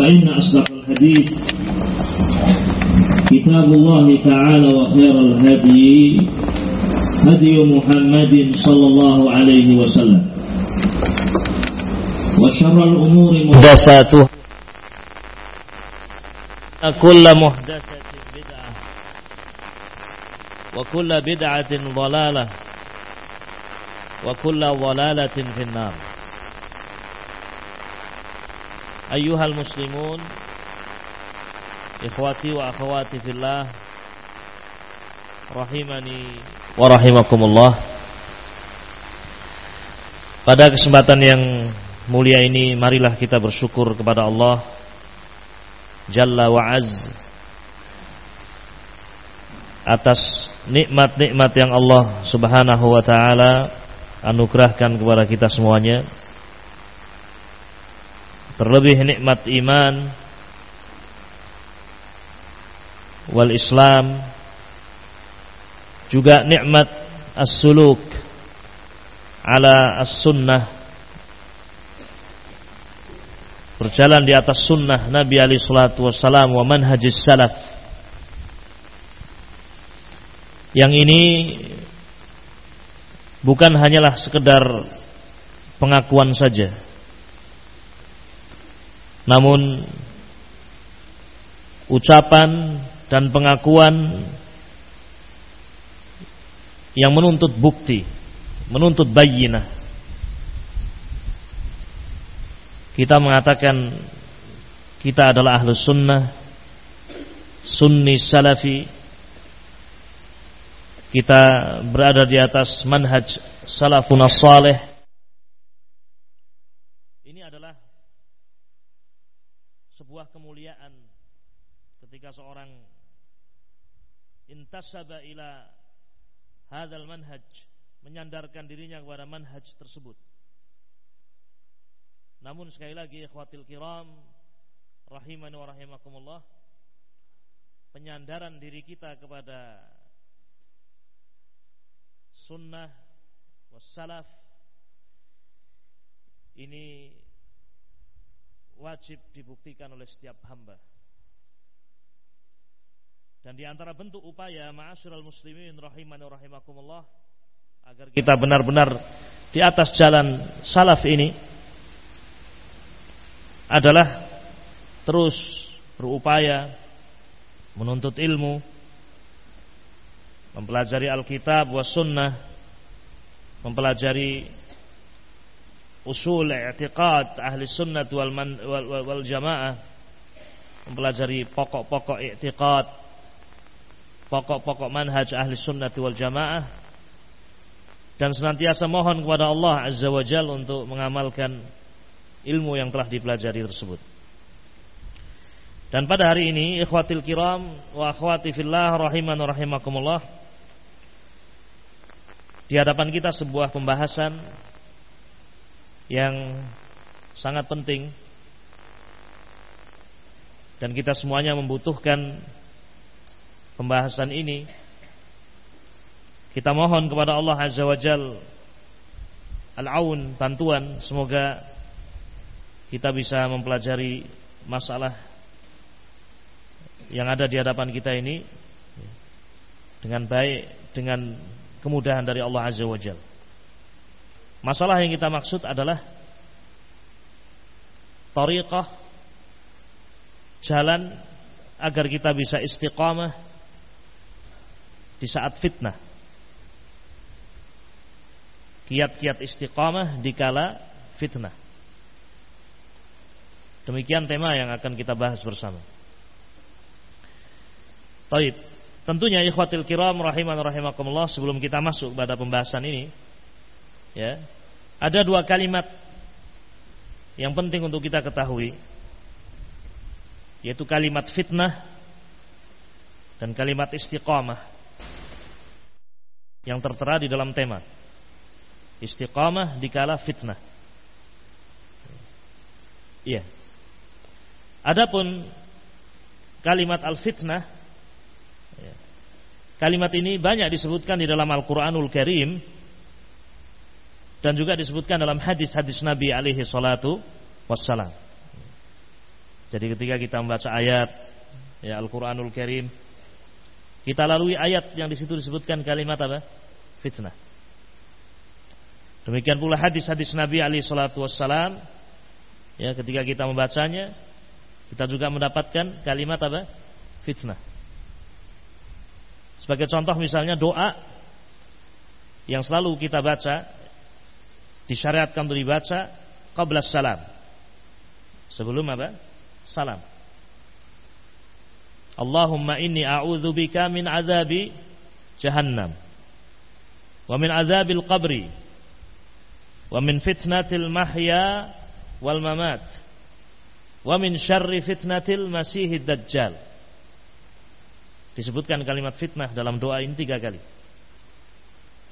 فإن أصدق الحديث؟ كتاب الله تعالى وخير الهدي هدي محمد صلى الله عليه وسلم. وشر الأمور محدثاتها. كل محدثة بدعة. وكل بدعة ضلالة. وكل ضلالة في النار. Ayuhal muslimun Ikhwati wa akhwati fillah Rahimani Wa rahimakumullah Pada kesempatan yang mulia ini Marilah kita bersyukur kepada Allah Jalla wa az Atas nikmat-nikmat yang Allah subhanahu wa ta'ala Anugerahkan kepada kita semuanya. Terlebih nikmat iman wal Islam juga nikmat as-suluk ala as-sunnah. Berjalan di atas sunnah Nabi alaihi salatu wassalam wa manhajis salaf yang ini bukan hanyalah sekedar pengakuan saja namun ucapan dan pengakuan yang menuntut bukti, menuntut bayinah. Kita mengatakan kita adalah ahlus sunnah, sunni salafi. Kita berada di atas manhaj salafun salih. Ini adalah sebuah kemuliaan ketika seorang intasaba ila hadal manhaj menyandarkan dirinya kepada manhaj tersebut. Namun sekali lagi ikhwatil kiram rahimani wa rahimakumullah penyandaran diri kita kepada sunnah wassalaf ini wajib dibuktikan oleh setiap hamba. Dan di antara bentuk upaya ma'asyiral muslimin rahimani rahimakumullah agar kita benar-benar di atas jalan salaf ini adalah terus berupaya menuntut ilmu, mempelajari Alkitab wa sunnah, mempelajari usul i'tiqad ahli sunnah wal, wal, wal, wal jamaah, mempelajari pokok-pokok i'tiqad pokok-pokok manhaj ahli sunnah wal jamaah dan senantiasa mohon kepada Allah Azza wa Jal untuk mengamalkan ilmu yang telah dipelajari tersebut. Dan pada hari ini ikhwatil kiram wa akhwati fillah rahiman rahimakumullah di hadapan kita sebuah pembahasan yang sangat penting. Dan kita semuanya membutuhkan pembahasan ini. Kita mohon kepada Allah Azza wa Jal Al-Aun bantuan. Semoga kita bisa mempelajari masalah yang ada di hadapan kita ini dengan baik dengan kemudahan dari Allah Azza wa Jal masalah yang kita maksud adalah tariqah jalan agar kita bisa istiqamah di saat fitnah. Kiat-kiat istiqamah di kala fitnah. Demikian tema yang akan kita bahas bersama. Taib. Tentunya ikhwatil kiram rahiman rahimakumullah sebelum kita masuk pada pembahasan ini ya. Ada dua kalimat yang penting untuk kita ketahui yaitu kalimat fitnah dan kalimat istiqamah yang tertera di dalam tema istiqamah dikala fitnah. Iya. Adapun kalimat al-fitnah ya, kalimat ini banyak disebutkan di dalam Al-Qur'anul Karim dan juga disebutkan dalam hadis-hadis Nabi alaihi salatu wassalam. Jadi ketika kita membaca ayat ya Al-Qur'anul Karim kita lalui ayat yang di situ disebutkan kalimat apa? Fitnah. Demikian pula hadis-hadis Nabi alaihi salatu wassalam ya ketika kita membacanya kita juga mendapatkan kalimat apa? Fitnah. Sebagai contoh misalnya doa yang selalu kita baca disyariatkan untuk dibaca qabla salam. Sebelum apa? Salam. Allahumma inni a'udzubika min azabi jahannam wa min azabil qabri wa min fitnatil mahya wal mamat wa min syarri fitnatil masihid dajjal. Disebutkan kalimat fitnah dalam doa ini tiga kali.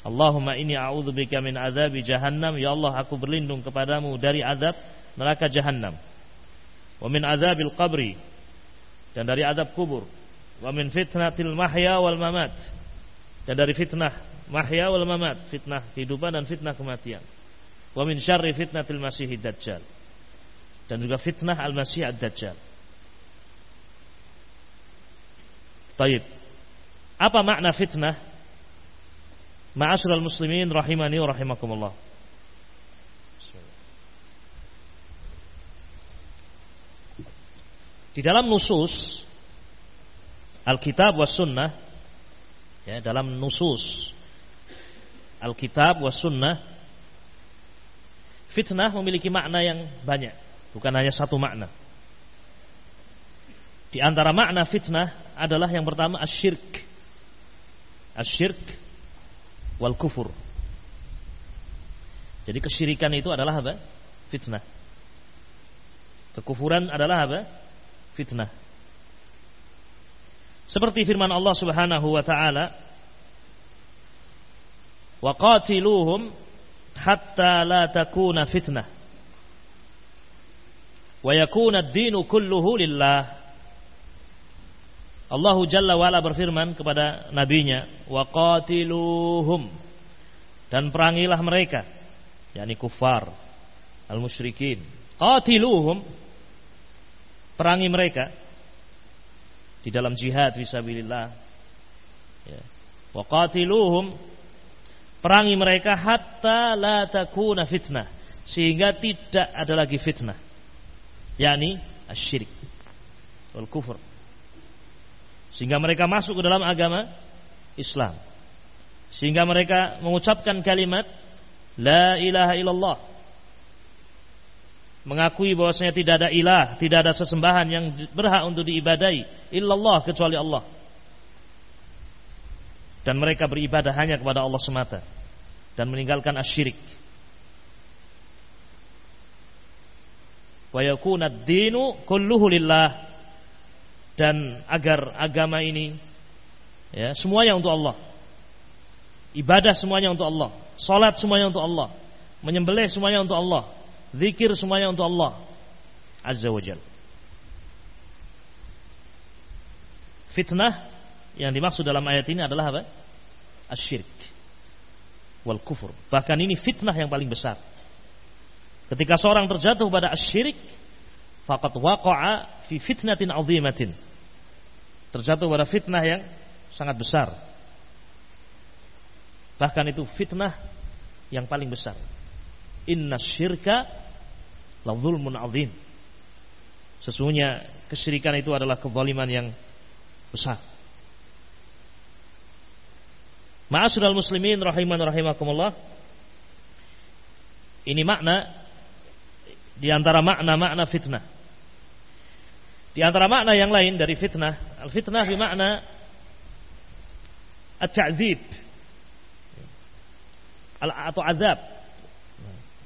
Allahumma inni a'udzubika min azabi jahannam. Ya Allah aku berlindung kepadamu dari azab neraka jahannam. Wa min azabil qabri dan dari azab kubur. Wa min fitnatil mahya wal mamat dan dari fitnah mahya wal mamat fitnah kehidupan dan fitnah kematian. Wa min syarri fitnatil masihid dajjal dan juga fitnah al-masih ad-dajjal Taib. Apa makna fitnah? Ma'asyiral muslimin rahimani wa rahimakumullah. Di dalam nusus Alkitab was sunnah ya, dalam nusus Alkitab was sunnah fitnah memiliki makna yang banyak, bukan hanya satu makna. Di antara makna fitnah adalah yang pertama asyirk. Asyirk wal kufur. Jadi kesyirikan itu adalah apa? Fitnah. Kekufuran adalah apa? Fitnah. Seperti firman Allah Subhanahu wa taala, "Wa qatiluhum hatta la takuna fitnah wa yakuna ad-dinu kulluhu lillah." Allahu Jalla wa'ala berfirman kepada nabinya, "Wa qatiluhum" dan perangilah mereka, yakni kufar, al-musyrikin. Qatiluhum perangi mereka di dalam jihad fisabilillah. Ya. Wa qatiluhum perangi mereka hatta la takuna fitnah sehingga tidak ada lagi fitnah. yakni asyirik wal kufur sehingga mereka masuk ke dalam agama Islam. Sehingga mereka mengucapkan kalimat La ilaha illallah. Mengakui bahwasanya tidak ada ilah, tidak ada sesembahan yang berhak untuk diibadai illallah kecuali Allah. Dan mereka beribadah hanya kepada Allah semata dan meninggalkan asyirik. Wa yakuna ad-dinu kulluhu lillah dan agar agama ini ya semuanya untuk Allah. Ibadah semuanya untuk Allah, salat semuanya untuk Allah, menyembelih semuanya untuk Allah, zikir semuanya untuk Allah Azza wa Jalla. Fitnah yang dimaksud dalam ayat ini adalah apa? Asyirk wal kufur. Bahkan ini fitnah yang paling besar. Ketika seorang terjatuh pada asyirik, faqad waqa'a fi fitnatin 'azimatin terjatuh pada fitnah yang sangat besar. Bahkan itu fitnah yang paling besar. Inna syirka la zulmun azim. Sesungguhnya kesyirikan itu adalah kezaliman yang besar. Ma'asyiral muslimin rahiman rahimakumullah. Ini makna di antara makna-makna fitnah. Di antara makna yang lain dari fitnah, al-fitnah bermakna at-ta'dzib atau azab.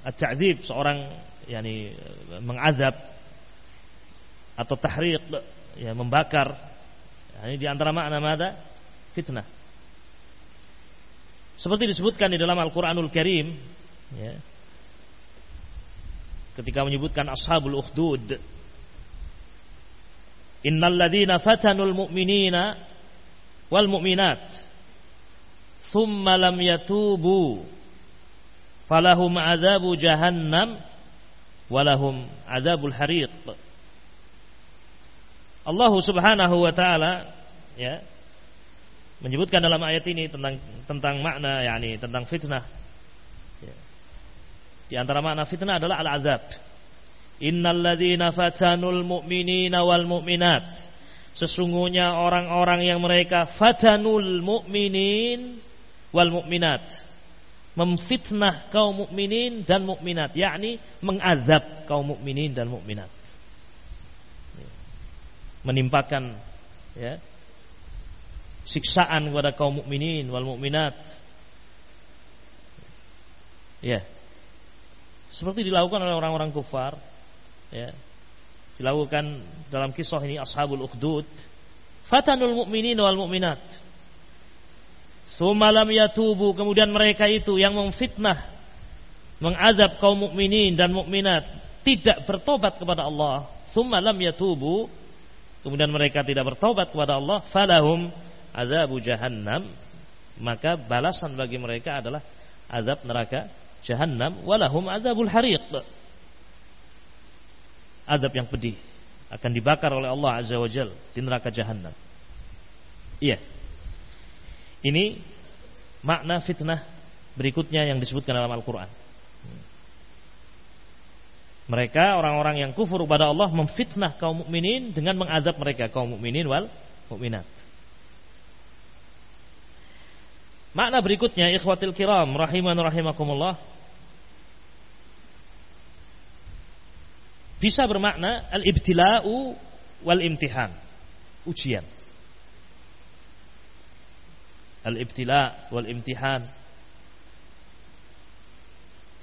At-ta'dzib seorang yani mengazab atau tahriq ya membakar. Ini di antara makna mada fitnah. Seperti disebutkan di dalam Al-Qur'anul Karim ya. Ketika menyebutkan ashabul ukhdud Innal ladhina fatanul mu'minina wal mu'minat thumma lam yatubu falahum adzabu jahannam walahum adzabul hariq. Allah Subhanahu wa taala ya menyebutkan dalam ayat ini tentang tentang makna yakni tentang fitnah. Ya. Di antara makna fitnah adalah al-azab. Innalladzina fatanul mu'minina wal mu'minat. Sesungguhnya orang-orang yang mereka fatanul mu'minin wal mu'minat. Memfitnah kaum mukminin dan mukminat, yakni mengazab kaum mukminin dan mukminat. Menimpakan ya, siksaan kepada kaum mukminin wal mukminat. Ya. Seperti dilakukan oleh orang-orang kufar ya, dilakukan dalam kisah ini ashabul ukhdud. Fatanul mu'minin wal mu'minat. Sumalam yatubu. Kemudian mereka itu yang memfitnah mengazab kaum mukminin dan mukminat tidak bertobat kepada Allah. Sumalam yatubu. Kemudian mereka tidak bertobat kepada Allah. Falahum azabu jahannam. Maka balasan bagi mereka adalah azab neraka jahannam. Walahum azabul hariq azab yang pedih akan dibakar oleh Allah Azza wa Jal di neraka jahanam. Iya. Ini makna fitnah berikutnya yang disebutkan dalam Al-Quran. Mereka orang-orang yang kufur kepada Allah memfitnah kaum mukminin dengan mengazab mereka kaum mukminin wal mukminat. Makna berikutnya ikhwatil kiram rahiman rahimakumullah bisa bermakna al-ibtila'u wal imtihan. Ujian. Al-ibtila' wal imtihan.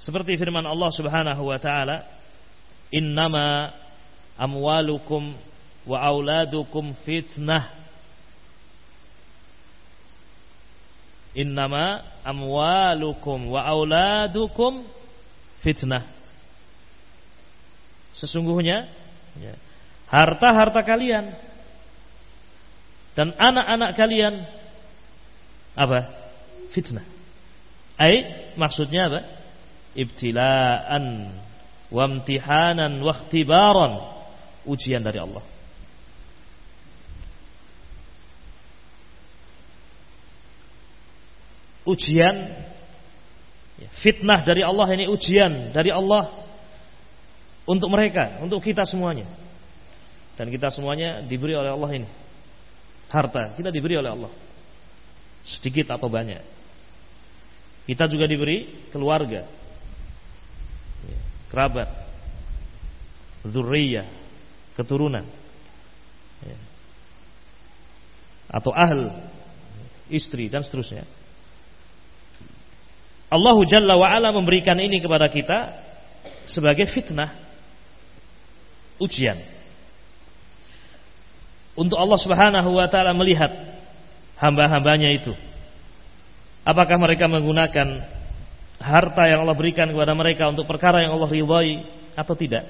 Seperti firman Allah Subhanahu wa taala, "Innama amwalukum wa auladukum fitnah." Innama amwalukum wa auladukum fitnah sesungguhnya ya, harta-harta kalian dan anak-anak kalian apa? Fitnah. Ai maksudnya apa? Ibtilaan wa imtihanan wa ikhtibaran. Ujian dari Allah. Ujian ya, fitnah dari Allah ini ujian dari Allah untuk mereka, untuk kita semuanya. Dan kita semuanya diberi oleh Allah ini. Harta kita diberi oleh Allah. Sedikit atau banyak. Kita juga diberi keluarga. Kerabat. Zurriyah. Keturunan. Atau ahl. Istri dan seterusnya. Allah Jalla wa'ala memberikan ini kepada kita sebagai fitnah ujian. Untuk Allah Subhanahu wa taala melihat hamba-hambanya itu. Apakah mereka menggunakan harta yang Allah berikan kepada mereka untuk perkara yang Allah ridhai atau tidak?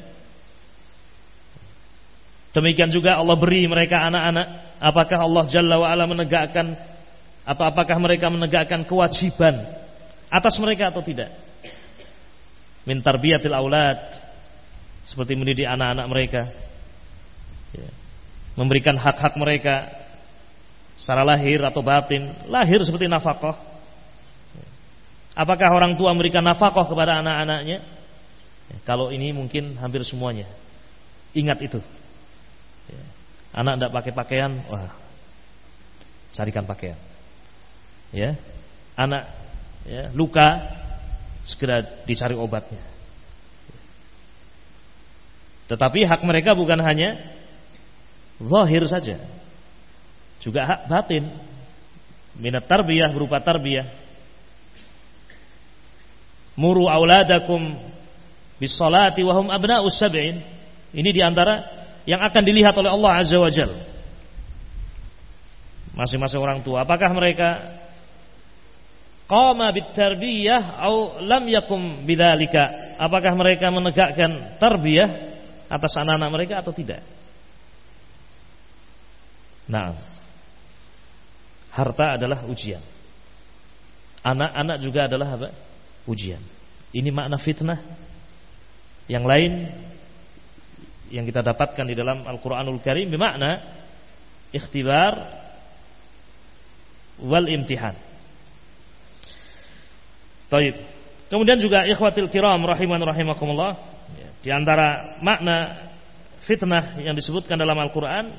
Demikian juga Allah beri mereka anak-anak, apakah Allah Jalla wa ala menegakkan atau apakah mereka menegakkan kewajiban atas mereka atau tidak? Min tarbiyatil aulad seperti mendidik anak-anak mereka, ya. memberikan hak-hak mereka secara lahir atau batin, lahir seperti nafkah. Apakah orang tua memberikan nafkah kepada anak-anaknya? Ya, kalau ini mungkin hampir semuanya. Ingat itu. Ya. Anak tidak pakai pakaian, wah, carikan pakaian. Ya, anak ya, luka, segera dicari obatnya. Tetapi hak mereka bukan hanya zahir saja, juga hak batin. Minat tarbiyah berupa tarbiyah. Muru auladakum bis salati wa hum abna'us sab'in. Ini di antara yang akan dilihat oleh Allah Azza wa Jal. Masing-masing orang tua. Apakah mereka qama bit tarbiyah atau lam yakum bidzalika? Apakah mereka menegakkan tarbiyah atas anak-anak mereka atau tidak. Nah, harta adalah ujian. Anak-anak juga adalah apa? Ujian. Ini makna fitnah. Yang lain yang kita dapatkan di dalam Al-Qur'anul Karim bermakna ikhtibar wal imtihan. Taib. Kemudian juga ikhwatil kiram rahiman rahimakumullah. Di antara makna fitnah yang disebutkan dalam Al-Quran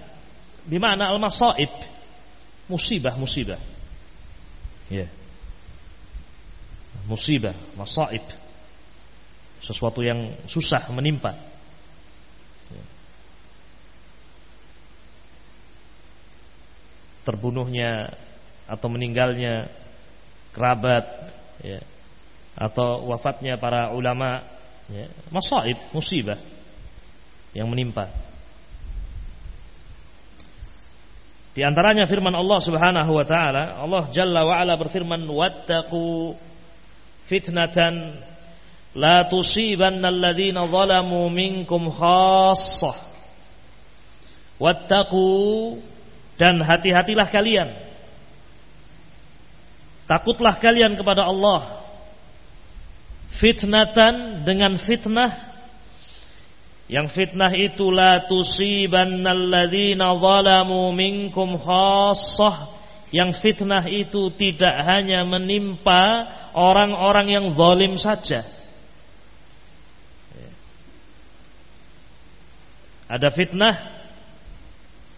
di makna al-masaib musibah-musibah ya. Musibah masaib. Sesuatu yang susah menimpa. Ya. terbunuhnya atau meninggalnya kerabat ya, atau wafatnya para ulama ya, masaib, musibah yang menimpa. Di antaranya firman Allah Subhanahu wa taala, Allah Jalla wa ala berfirman, "Wattaqu fitnatan la tusibanna alladhina zalamu minkum khassah." Wattaqu dan hati-hatilah kalian. Takutlah kalian kepada Allah fitnatan dengan fitnah. Yang fitnah itu la tusibannalladzina zalamu minkum khassah. Yang fitnah itu tidak hanya menimpa orang-orang yang zalim saja. Ada fitnah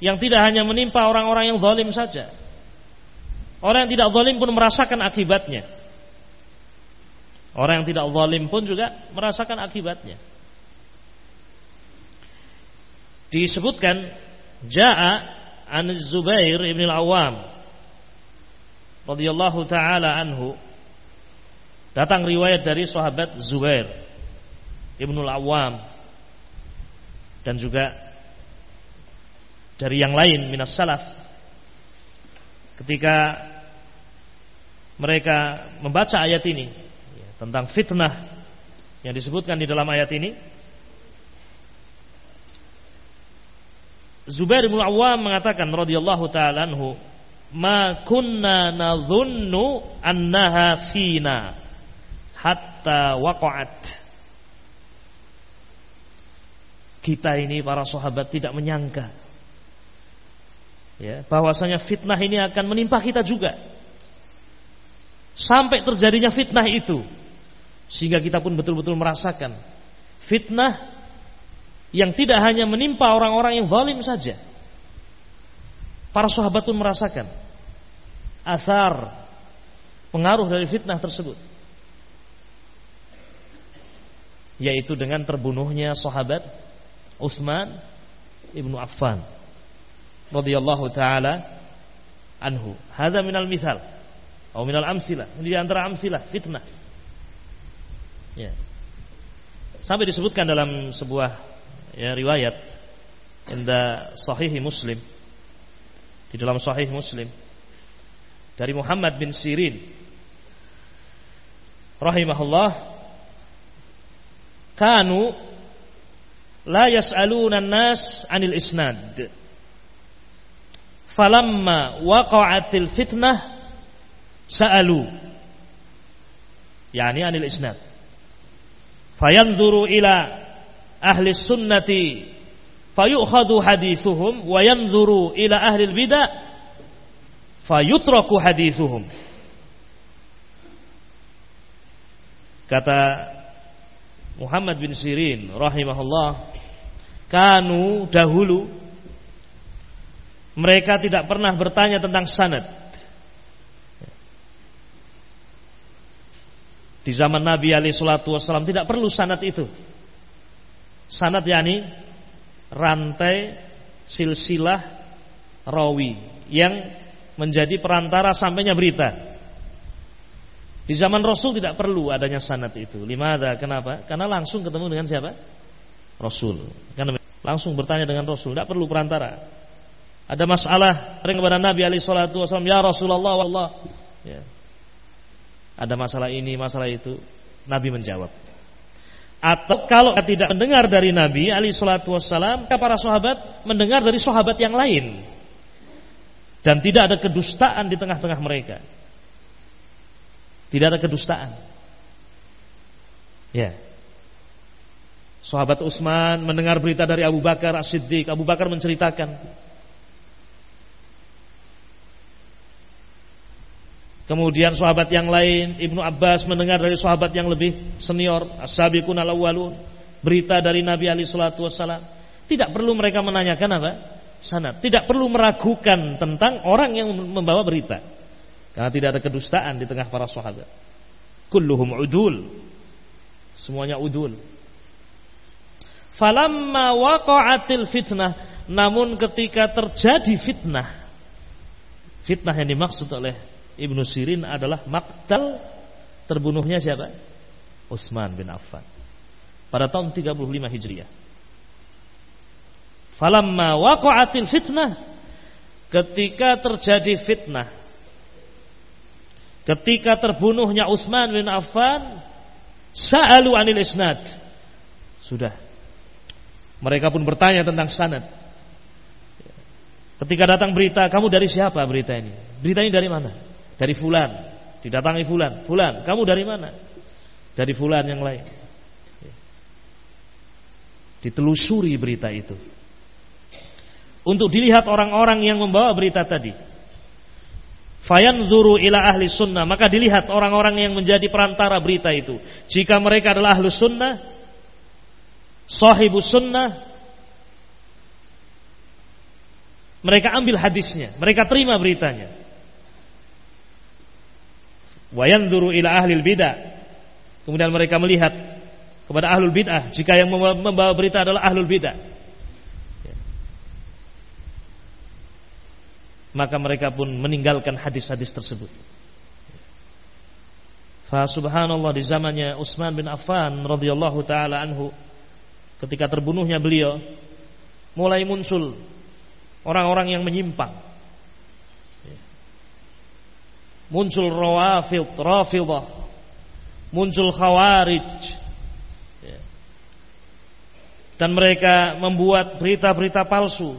yang tidak hanya menimpa orang-orang yang zalim saja. Orang yang tidak zalim pun merasakan akibatnya Orang yang tidak zalim pun juga merasakan akibatnya. Disebutkan Ja'a an Zubair ibn al-Awwam radhiyallahu taala anhu datang riwayat dari sahabat Zubair ibn al-Awwam dan juga dari yang lain minas salaf ketika mereka membaca ayat ini tentang fitnah yang disebutkan di dalam ayat ini. Zubair bin Awam mengatakan radhiyallahu taala anhu, "Ma kunna nadhunnu annaha fina hatta waqa'at." Kita ini para sahabat tidak menyangka ya, bahwasanya fitnah ini akan menimpa kita juga. Sampai terjadinya fitnah itu sehingga kita pun betul-betul merasakan fitnah yang tidak hanya menimpa orang-orang yang zalim saja. Para sahabat pun merasakan asar pengaruh dari fitnah tersebut. Yaitu dengan terbunuhnya sahabat Utsman ibnu Affan radhiyallahu taala anhu. Hada minal misal atau minal amsilah. Ini di antara amsilah fitnah Ya. Sampai disebutkan dalam sebuah ya, riwayat inda sahihi Muslim. Di dalam sahih Muslim. Dari Muhammad bin Sirin. Rahimahullah. Kanu la yas'aluna an-nas 'anil isnad. Falamma waqa'atil fitnah sa'alu. Yani 'anil isnad fayanzuru ila ahli sunnati fayukhadhu hadithuhum wa yanzuru ila ahli bidah fayutraku hadithuhum kata Muhammad bin Sirin rahimahullah kanu dahulu Mereka tidak pernah bertanya tentang sanad. Di zaman Nabi alaihi salatu wasallam tidak perlu sanad itu. Sanad yakni rantai silsilah rawi yang menjadi perantara sampainya berita. Di zaman Rasul tidak perlu adanya sanad itu. Limada? Kenapa? Karena langsung ketemu dengan siapa? Rasul. Karena langsung bertanya dengan Rasul, tidak perlu perantara. Ada masalah kepada Nabi alaihi salatu wasallam, "Ya Rasulullah, Allah." Ya ada masalah ini, masalah itu, Nabi menjawab. Atau kalau tidak mendengar dari Nabi Ali Shallallahu Wasallam, para sahabat mendengar dari sahabat yang lain, dan tidak ada kedustaan di tengah-tengah mereka. Tidak ada kedustaan. Ya. Sahabat Utsman mendengar berita dari Abu Bakar As-Siddiq. Abu Bakar menceritakan Kemudian sahabat yang lain Ibnu Abbas mendengar dari sahabat yang lebih senior As-sabiqun berita dari Nabi Ali salatu wassalam. Tidak perlu mereka menanyakan apa? Sanad. Tidak perlu meragukan tentang orang yang membawa berita. Karena tidak ada kedustaan di tengah para sahabat. Kulluhum udul. Semuanya udul. Falamma waqa'atil fitnah, namun ketika terjadi fitnah, fitnah yang dimaksud oleh Ibnu Sirin adalah maktal terbunuhnya siapa? Utsman bin Affan. Pada tahun 35 Hijriah. Falamma waqa'atil fitnah ketika terjadi fitnah ketika terbunuhnya Utsman bin Affan sa'alu anil isnad sudah mereka pun bertanya tentang sanad ketika datang berita kamu dari siapa berita ini berita ini dari mana dari fulan, didatangi fulan. Fulan, kamu dari mana? Dari fulan yang lain. Ditelusuri berita itu. Untuk dilihat orang-orang yang membawa berita tadi. Fayanzuru ila ahli sunnah. Maka dilihat orang-orang yang menjadi perantara berita itu. Jika mereka adalah ahli sunnah. Sahibus sunnah. Mereka ambil hadisnya. Mereka terima beritanya. Wayanzuru ila ahli bidah. Kemudian mereka melihat kepada ahlul bid'ah jika yang membawa berita adalah ahlul bid'ah. Maka mereka pun meninggalkan hadis-hadis tersebut. Fa subhanallah di zamannya Utsman bin Affan radhiyallahu taala anhu ketika terbunuhnya beliau mulai muncul orang-orang yang menyimpang muncul rawafid, rafidah, muncul khawarij. Ya. Dan mereka membuat berita-berita palsu.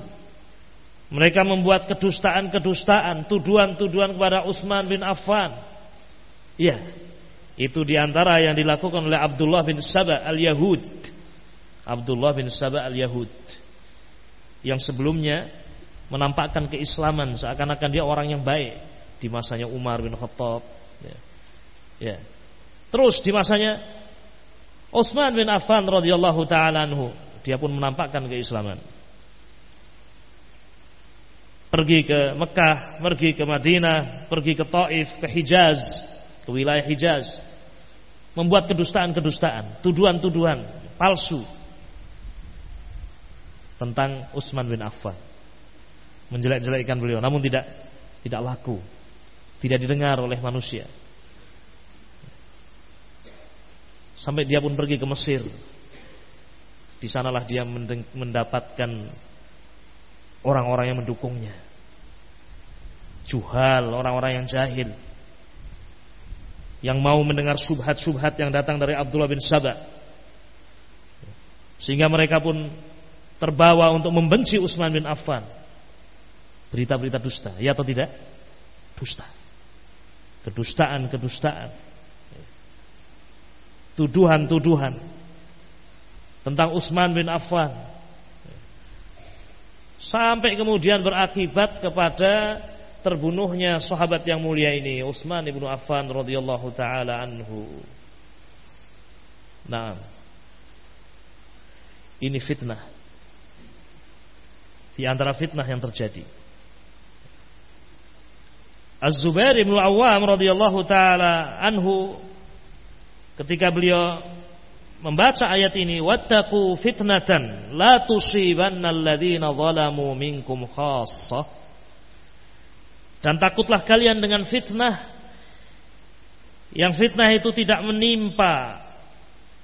Mereka membuat kedustaan-kedustaan, tuduhan-tuduhan kepada Utsman bin Affan. Ya, itu di antara yang dilakukan oleh Abdullah bin Saba al-Yahud. Abdullah bin Saba al-Yahud. Yang sebelumnya menampakkan keislaman seakan-akan dia orang yang baik di masanya Umar bin Khattab ya. ya. Terus di masanya Utsman bin Affan radhiyallahu taala anhu dia pun menampakkan keislaman. Pergi ke Mekah, pergi ke Madinah, pergi ke Taif, ke Hijaz, ke wilayah Hijaz. Membuat kedustaan-kedustaan, tuduhan-tuduhan palsu tentang Utsman bin Affan. Menjelek-jelekkan beliau, namun tidak tidak laku tidak didengar oleh manusia. Sampai dia pun pergi ke Mesir. Di sanalah dia mendapatkan orang-orang yang mendukungnya. Juhal, orang-orang yang jahil. Yang mau mendengar subhat-subhat yang datang dari Abdullah bin Sabah. Sehingga mereka pun terbawa untuk membenci Utsman bin Affan. Berita-berita dusta, ya atau tidak? Dusta kedustaan-kedustaan, tuduhan-tuduhan tentang Utsman bin Affan, sampai kemudian berakibat kepada terbunuhnya sahabat yang mulia ini Utsman bin Affan radhiyallahu taala anhu. Nah, ini fitnah. Di antara fitnah yang terjadi. Az-Zubair bin Awam radhiyallahu taala anhu ketika beliau membaca ayat ini wattaqu fitnatan la tusibanna alladziina zalamu minkum khassah dan takutlah kalian dengan fitnah. Yang fitnah itu tidak menimpa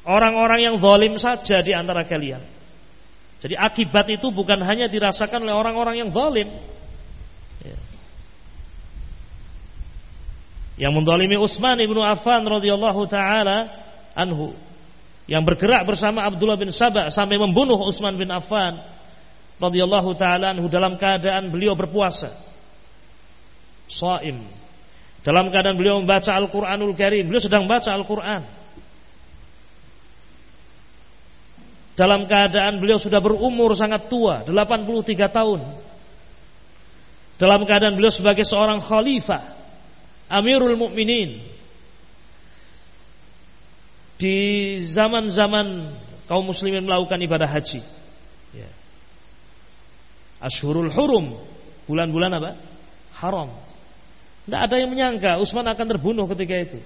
orang-orang yang zalim saja di antara kalian. Jadi akibat itu bukan hanya dirasakan oleh orang-orang yang zalim yang mendolimi Utsman ibnu Affan radhiyallahu taala anhu yang bergerak bersama Abdullah bin Sabah sampai membunuh Utsman bin Affan radhiyallahu taala anhu dalam keadaan beliau berpuasa. Shaim. Dalam keadaan beliau membaca Al-Qur'anul Karim, beliau sedang membaca Al-Qur'an. Dalam keadaan beliau sudah berumur sangat tua, 83 tahun. Dalam keadaan beliau sebagai seorang khalifah, Amirul Mukminin, di zaman-zaman kaum muslimin melakukan ibadah haji. Ya. Ashurul Hurum, bulan-bulan apa? Haram. Tidak ada yang menyangka Utsman akan terbunuh ketika itu.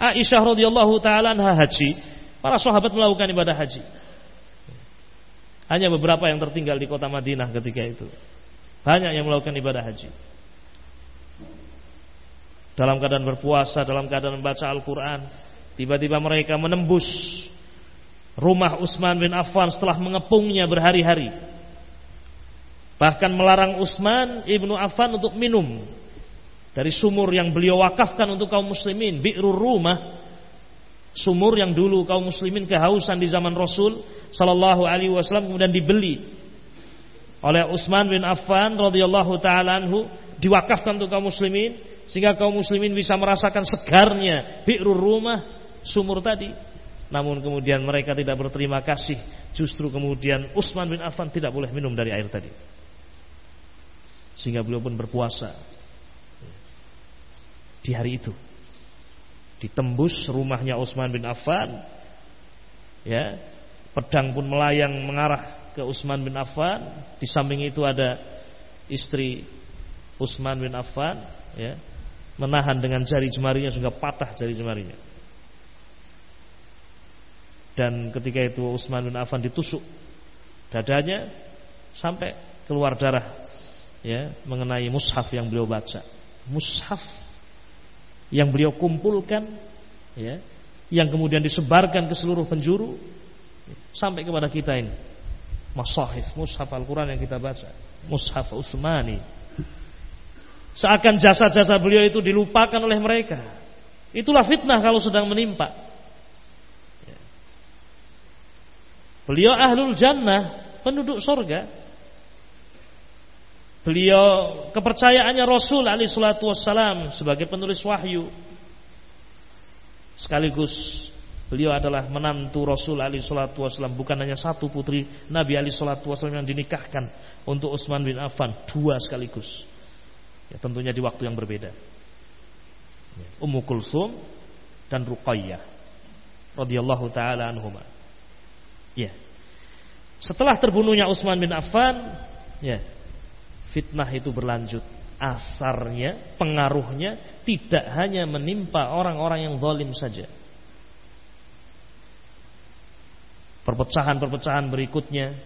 Aisyah radhiyallahu taala haji, para sahabat melakukan ibadah haji. Hanya beberapa yang tertinggal di kota Madinah ketika itu. Banyak yang melakukan ibadah haji. Dalam keadaan berpuasa, dalam keadaan membaca Al-Quran, Tiba-tiba mereka menembus rumah Utsman bin Affan setelah mengepungnya berhari-hari. Bahkan melarang Utsman ibnu Affan untuk minum dari sumur yang beliau wakafkan untuk kaum muslimin, bi'rur rumah. Sumur yang dulu kaum muslimin kehausan di zaman Rasul sallallahu alaihi wasallam kemudian dibeli oleh Utsman bin Affan radhiyallahu taala anhu diwakafkan untuk kaum muslimin sehingga kaum muslimin bisa merasakan segarnya bi'rur rumah sumur tadi. Namun kemudian mereka tidak berterima kasih. Justru kemudian Utsman bin Affan tidak boleh minum dari air tadi. Sehingga beliau pun berpuasa di hari itu. Ditembus rumahnya Utsman bin Affan. Ya, pedang pun melayang mengarah ke Utsman bin Affan. Di samping itu ada istri Utsman bin Affan, ya, menahan dengan jari jemarinya sehingga patah jari jemarinya. Dan ketika itu Utsman bin Affan ditusuk dadanya sampai keluar darah ya mengenai mushaf yang beliau baca. Mushaf yang beliau kumpulkan ya yang kemudian disebarkan ke seluruh penjuru sampai kepada kita ini. Masahif, mushaf Al-Qur'an yang kita baca, mushaf Utsmani. Seakan jasa-jasa beliau itu dilupakan oleh mereka. Itulah fitnah kalau sedang menimpa. Beliau ahlul jannah, penduduk sorga. Beliau kepercayaannya Rasul alaihi salatu wassalam sebagai penulis wahyu. Sekaligus beliau adalah menantu Rasul alaihi salatu wassalam, bukan hanya satu putri Nabi alaihi salatu wassalam yang dinikahkan untuk Utsman bin Affan, dua sekaligus. Ya, tentunya di waktu yang berbeda. Ummu Kulsum dan Ruqayyah radhiyallahu taala anhumah. Ya. Setelah terbunuhnya Utsman bin Affan, ya. Fitnah itu berlanjut. Asarnya, pengaruhnya tidak hanya menimpa orang-orang yang zalim saja. Perpecahan-perpecahan berikutnya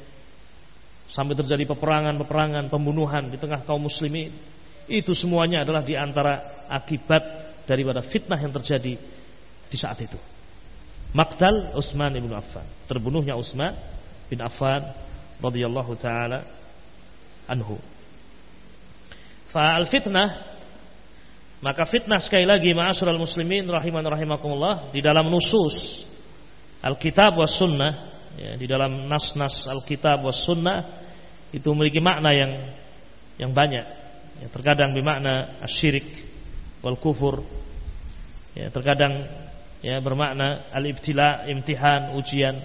sampai terjadi peperangan-peperangan, pembunuhan di tengah kaum muslimin. Itu semuanya adalah di antara akibat daripada fitnah yang terjadi di saat itu. Maktal Utsman bin Affan. Terbunuhnya Utsman bin Affan radhiyallahu taala anhu. Fa al fitnah maka fitnah sekali lagi ma'asyiral muslimin rahiman rahimakumullah di dalam nusus Alkitab was sunnah ya, di dalam nas-nas Alkitab was sunnah itu memiliki makna yang yang banyak. Ya, terkadang bermakna asyirik wal kufur. Ya, terkadang ya bermakna al-ibtila, imtihan, ujian.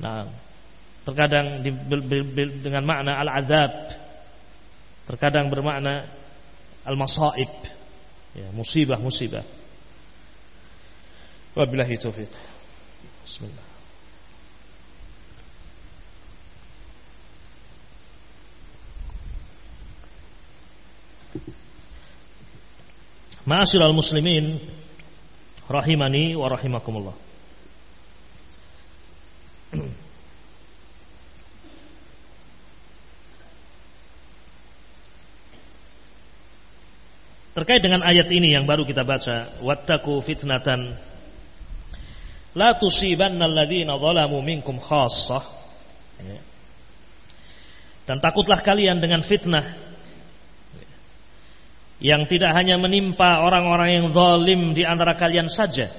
Nah, terkadang di, be, be, dengan makna al-azab. Terkadang bermakna al-masaib. Ya, musibah-musibah. Wabillahi taufiq. Bismillah. Ma'asyiral muslimin rahimani wa rahimakumullah. Terkait dengan ayat ini yang baru kita baca, wattaku fitnatan la tusibanna alladziina zalamu minkum khassah. Ya. Dan takutlah kalian dengan fitnah yang tidak hanya menimpa orang-orang yang zalim di antara kalian saja.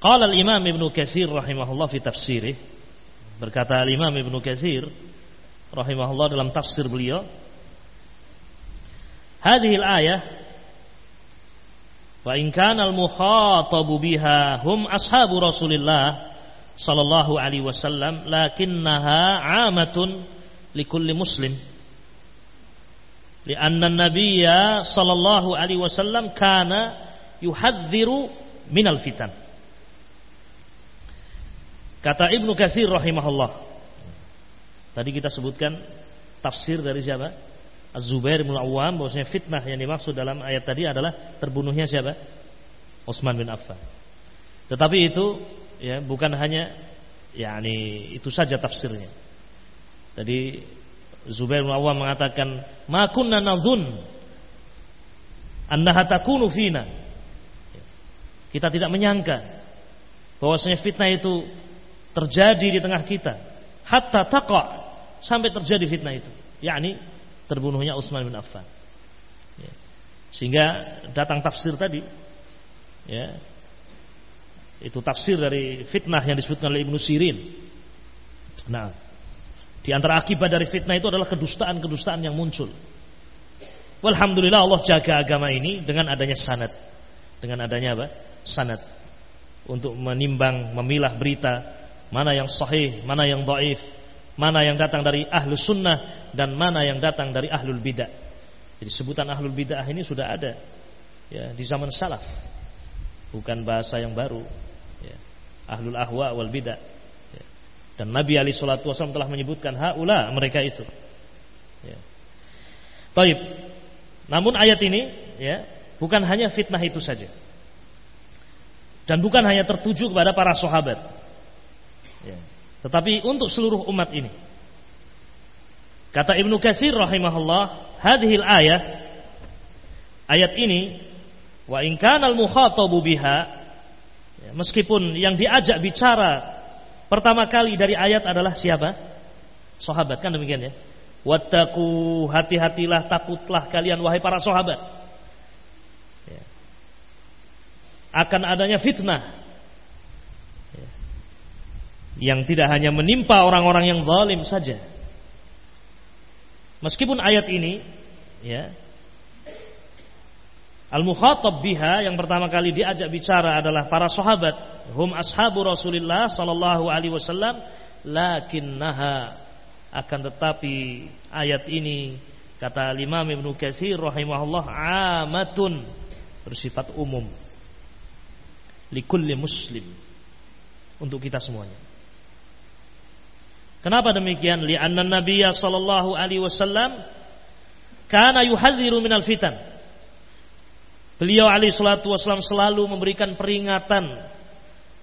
Qala al-Imam Ibnu Katsir rahimahullah fi tafsirih berkata al-Imam Ibnu Katsir rahimahullah dalam tafsir beliau Hadhihi al-ayah wa in kana al-mukhatabu biha hum ashabu Rasulillah sallallahu alaihi wasallam lakinnaha amatun likulli muslim لأن النبي صلى الله عليه وسلم كان يحذر من الفتن Kata Ibnu Katsir rahimahullah. Tadi kita sebutkan tafsir dari siapa? Az-Zubair bin Awam bahwasanya fitnah yang dimaksud dalam ayat tadi adalah terbunuhnya siapa? Utsman bin Affan. Tetapi itu ya bukan hanya yakni itu saja tafsirnya. Tadi Zubair bin Awam mengatakan, "Ma kunna nadhun annaha takunu fina." Kita tidak menyangka bahwasanya fitnah itu terjadi di tengah kita hatta taqa sampai terjadi fitnah itu. Yakni terbunuhnya Utsman bin Affan. Ya. Sehingga datang tafsir tadi, ya, itu tafsir dari fitnah yang disebutkan oleh Ibnu Sirin. Nah, di antara akibat dari fitnah itu adalah kedustaan-kedustaan yang muncul. Walhamdulillah Allah jaga agama ini dengan adanya sanad. Dengan adanya apa? Sanad. Untuk menimbang, memilah berita mana yang sahih, mana yang dhaif, mana yang datang dari ahlu sunnah dan mana yang datang dari ahlul bidah. Jadi sebutan ahlul bidah ini sudah ada ya di zaman salaf, bukan bahasa yang baru. Ya. Ahlul ahwa wal bidah. Dan Nabi Ali Shallallahu Wasallam telah menyebutkan haula mereka itu. Ya. Taib. Namun ayat ini ya bukan hanya fitnah itu saja. Dan bukan hanya tertuju kepada para sahabat. Ya tetapi untuk seluruh umat ini. Kata Ibnu Katsir rahimahullah, hadhil ayat ayat ini wa in kana al-mukhatabu biha ya, meskipun yang diajak bicara pertama kali dari ayat adalah siapa? Sahabat kan demikian ya. Wattaku hati-hatilah takutlah kalian wahai para sahabat. Ya. Akan adanya fitnah yang tidak hanya menimpa orang-orang yang zalim saja. Meskipun ayat ini ya Al-mukhatab biha yang pertama kali diajak bicara adalah para sahabat, hum ashabu Rasulillah sallallahu alaihi wasallam, lakinnaha akan tetapi ayat ini kata Imam Ibnu Katsir rahimahullah amatun bersifat umum likulli muslim untuk kita semuanya. Kenapa demikian? Li'anna Nabiya sallallahu alaihi wasallam kana yuhadziru minal fitan. Beliau alaihi salatu wasallam selalu memberikan peringatan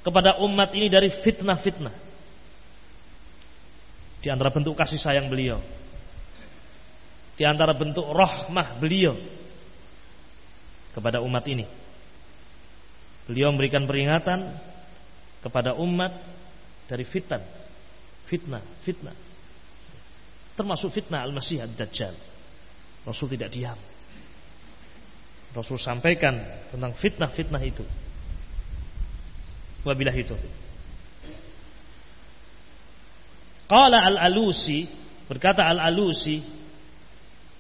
kepada umat ini dari fitnah-fitnah. Di antara bentuk kasih sayang beliau. Di antara bentuk rahmah beliau kepada umat ini. Beliau memberikan peringatan kepada umat dari fitnah Fitnah, fitnah. Termasuk fitnah Al-Masih Ad-Dajjal. Rasul tidak diam. Rasul sampaikan tentang fitnah-fitnah itu. Wabilah itu. Qala Al-Alusi berkata Al-Alusi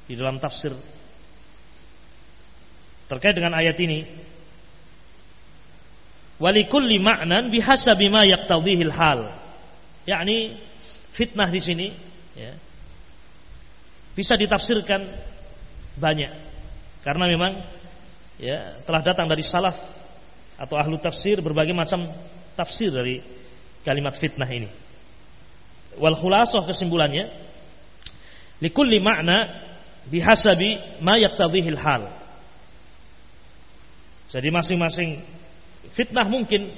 di dalam tafsir terkait dengan ayat ini walikulli ma'nan bihasabi ma yaqtadhihi hal yakni fitnah di sini ya, bisa ditafsirkan banyak karena memang ya telah datang dari salaf atau ahlu tafsir berbagai macam tafsir dari kalimat fitnah ini. Wal khulasah kesimpulannya likulli makna bihasabi ma yaqtadhihi hal. Jadi masing-masing fitnah mungkin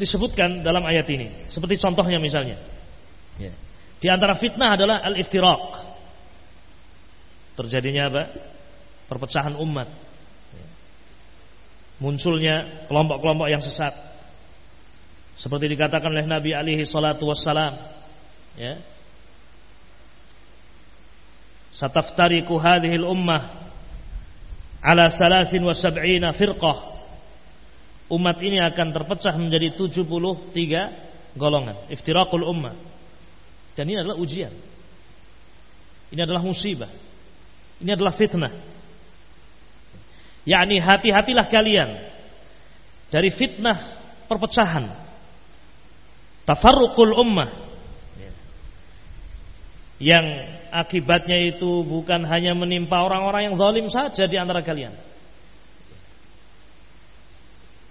disebutkan dalam ayat ini. Seperti contohnya misalnya. Ya. Di antara fitnah adalah al-iftiraq. Terjadinya apa? Perpecahan umat. Ya. Munculnya kelompok-kelompok yang sesat. Seperti dikatakan oleh Nabi alaihi salatu wassalam. Ya. Sataftariku hadhihi ummah ala salasin wa sab'ina firqah umat ini akan terpecah menjadi 73 golongan. Iftiraqul ummah. Dan ini adalah ujian. Ini adalah musibah. Ini adalah fitnah. Yakni hati-hatilah kalian dari fitnah perpecahan. Tafarruqul ummah. Yang akibatnya itu bukan hanya menimpa orang-orang yang zalim saja di antara kalian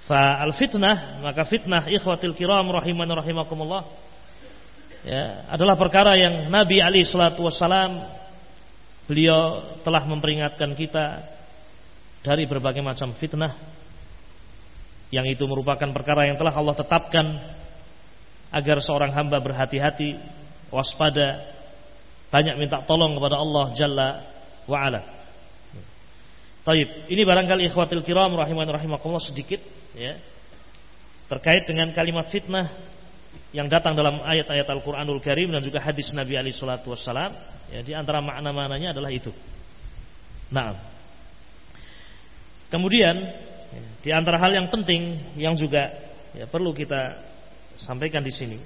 Fa al fitnah maka fitnah ikhwatil kiram rahiman rahimakumullah ya, adalah perkara yang Nabi Ali salatu wassalam beliau telah memperingatkan kita dari berbagai macam fitnah yang itu merupakan perkara yang telah Allah tetapkan agar seorang hamba berhati-hati waspada banyak minta tolong kepada Allah Jalla wa ala. Taib. Ini barangkali ikhwatil kiram rahiman rahimakumullah sedikit ya terkait dengan kalimat fitnah yang datang dalam ayat-ayat Al-Qur'anul Karim dan juga hadis Nabi alaihi wassalam ya di antara makna-maknanya adalah itu. Nah. Kemudian ya, di antara hal yang penting yang juga ya perlu kita sampaikan di sini.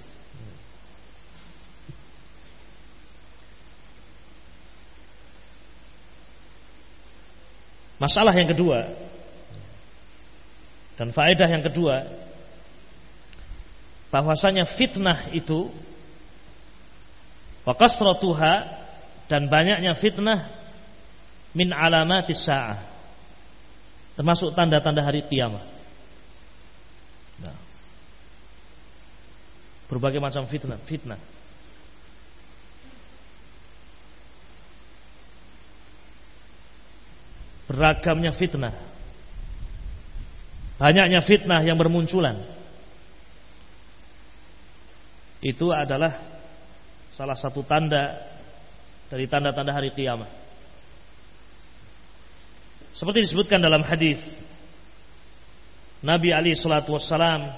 Masalah yang kedua dan faedah yang kedua bahwasanya fitnah itu wakasratuha dan banyaknya fitnah min alamatis sa'ah termasuk tanda-tanda hari kiamat. Nah, berbagai macam fitnah, fitnah Beragamnya fitnah. Banyaknya fitnah yang bermunculan. Itu adalah salah satu tanda dari tanda-tanda hari kiamat. Seperti disebutkan dalam hadis Nabi Ali Shallallahu Wasallam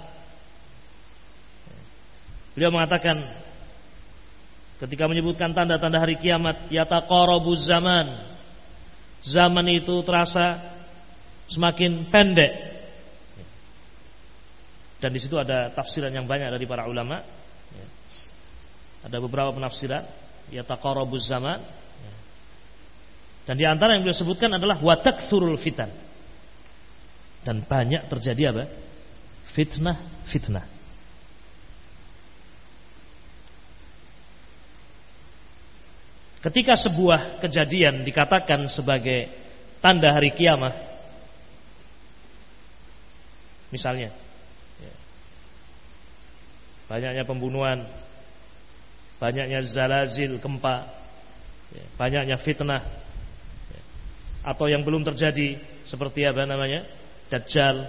beliau mengatakan ketika menyebutkan tanda-tanda hari kiamat yataqarabuz zaman zaman itu terasa semakin pendek. Dan di situ ada tafsiran yang banyak dari para ulama. Ada beberapa penafsiran. Ya taqarabuz zaman. Dan di antara yang beliau sebutkan adalah watak surul fitan. Dan banyak terjadi apa? Fitnah, fitnah. Ketika sebuah kejadian dikatakan sebagai tanda hari kiamat, misalnya, ya, banyaknya pembunuhan, banyaknya zalazil gempa, ya, banyaknya fitnah, atau yang belum terjadi seperti apa namanya, dajjal.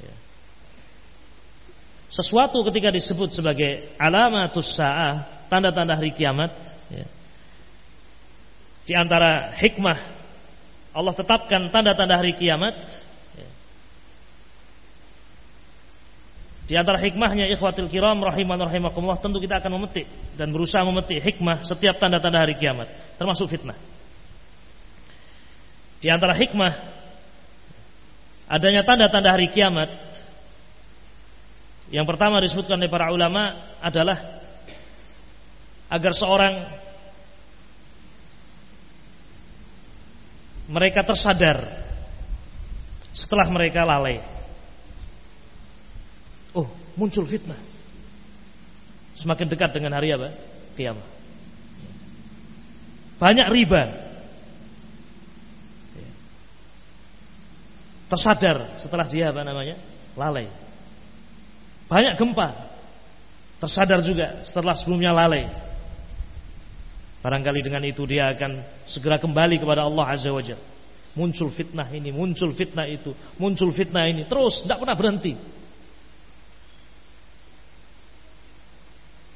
Ya. Sesuatu ketika disebut sebagai alamatus sa'ah, tanda-tanda hari kiamat, Ya. Di antara hikmah Allah tetapkan tanda-tanda hari kiamat. Ya. Di antara hikmahnya ikhwatil kiram rahiman rahimakumullah tentu kita akan memetik dan berusaha memetik hikmah setiap tanda-tanda hari kiamat termasuk fitnah. Di antara hikmah adanya tanda-tanda hari kiamat yang pertama disebutkan oleh para ulama adalah agar seorang mereka tersadar setelah mereka lalai. Oh, muncul fitnah. Semakin dekat dengan hari apa? Kiamat. Banyak riba. Tersadar setelah dia apa namanya? Lalai. Banyak gempa. Tersadar juga setelah sebelumnya lalai. Barangkali dengan itu dia akan segera kembali kepada Allah Azza wa Jalla. Muncul fitnah ini, muncul fitnah itu, muncul fitnah ini, terus tidak pernah berhenti.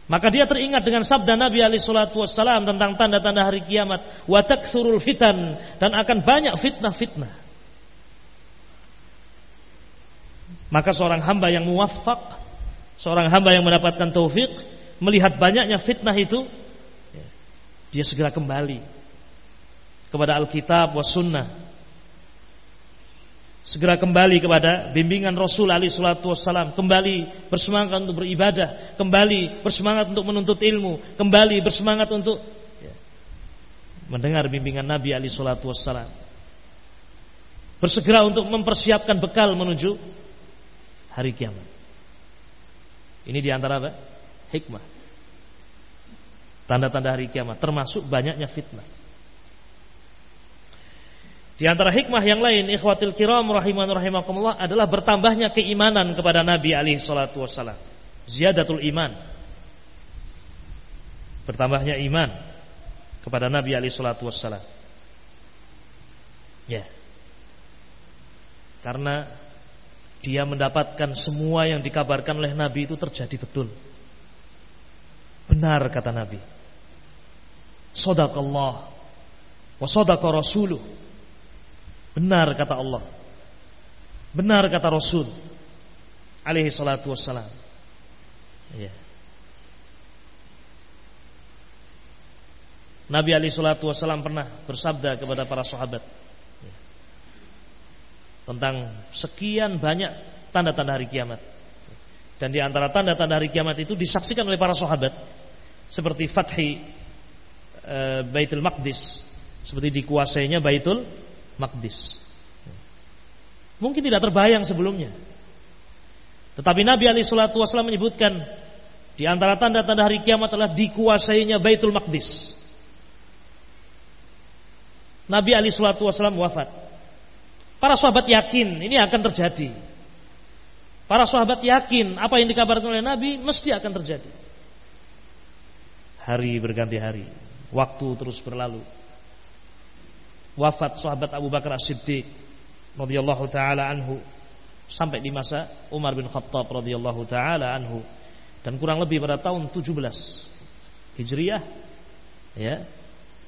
Maka dia teringat dengan sabda Nabi alaihi salatu wassalam tentang tanda-tanda hari kiamat, wa taksurul fitan dan akan banyak fitnah-fitnah. Maka seorang hamba yang muwaffaq, seorang hamba yang mendapatkan taufik, melihat banyaknya fitnah itu, dia segera kembali kepada Alkitab was sunnah segera kembali kepada bimbingan Rasul Ali Shallallahu Wasallam, kembali bersemangat untuk beribadah, kembali bersemangat untuk menuntut ilmu, kembali bersemangat untuk ya, mendengar bimbingan Nabi Ali Shallallahu Wasallam. Bersegera untuk mempersiapkan bekal menuju hari kiamat. Ini di antara apa? Hikmah. Tanda-tanda hari kiamat, termasuk banyaknya fitnah. Di antara hikmah yang lain, ikhwatil kiram rahiman rahimakumullah adalah bertambahnya keimanan kepada Nabi alaihi salatu wasallam. Ziyadatul iman. Bertambahnya iman kepada Nabi alaihi salatu wasallam. Ya. Karena dia mendapatkan semua yang dikabarkan oleh Nabi itu terjadi betul. Benar kata Nabi. Sadaqallah wa sadaqa rasuluh Benar kata Allah. Benar kata Rasul alaihi salatu wassalam. Ya. Nabi alaihi wassalam pernah bersabda kepada para sahabat tentang sekian banyak tanda-tanda hari kiamat. Dan di antara tanda-tanda hari kiamat itu disaksikan oleh para sahabat seperti fathi e, Baitul Maqdis, seperti dikuasainya Baitul Maqdis. Mungkin tidak terbayang sebelumnya. Tetapi Nabi Ali Shallallahu Wasallam menyebutkan di antara tanda-tanda hari kiamat adalah dikuasainya Baitul Maqdis. Nabi Ali Shallallahu Wasallam wafat. Para sahabat yakin ini akan terjadi. Para sahabat yakin apa yang dikabarkan oleh Nabi mesti akan terjadi. Hari berganti hari, waktu terus berlalu wafat sahabat Abu Bakar As-Siddiq radhiyallahu taala anhu sampai di masa Umar bin Khattab radhiyallahu taala anhu dan kurang lebih pada tahun 17 Hijriah ya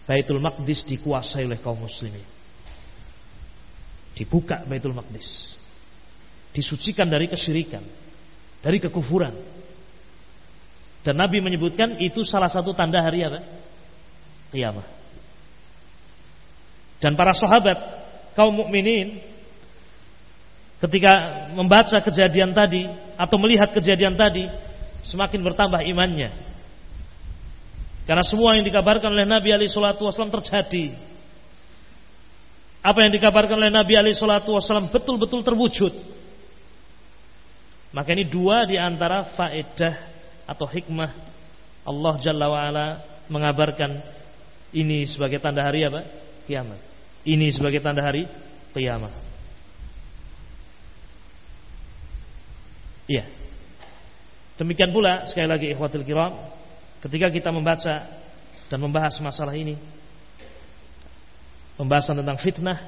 Baitul Maqdis dikuasai oleh kaum muslimin dibuka Baitul Maqdis disucikan dari kesyirikan dari kekufuran dan Nabi menyebutkan itu salah satu tanda hari apa? Kiamat. Dan para sahabat kaum mukminin ketika membaca kejadian tadi atau melihat kejadian tadi semakin bertambah imannya. Karena semua yang dikabarkan oleh Nabi Ali Shallallahu Wasallam terjadi. Apa yang dikabarkan oleh Nabi Ali Shallallahu Wasallam betul-betul terwujud. Maka ini dua di antara faedah atau hikmah Allah Jalla wa'ala mengabarkan ini sebagai tanda hari apa? Kiamat. Ini sebagai tanda hari kiamat. Iya. Demikian pula sekali lagi ikhwatul kiram, ketika kita membaca dan membahas masalah ini, pembahasan tentang fitnah,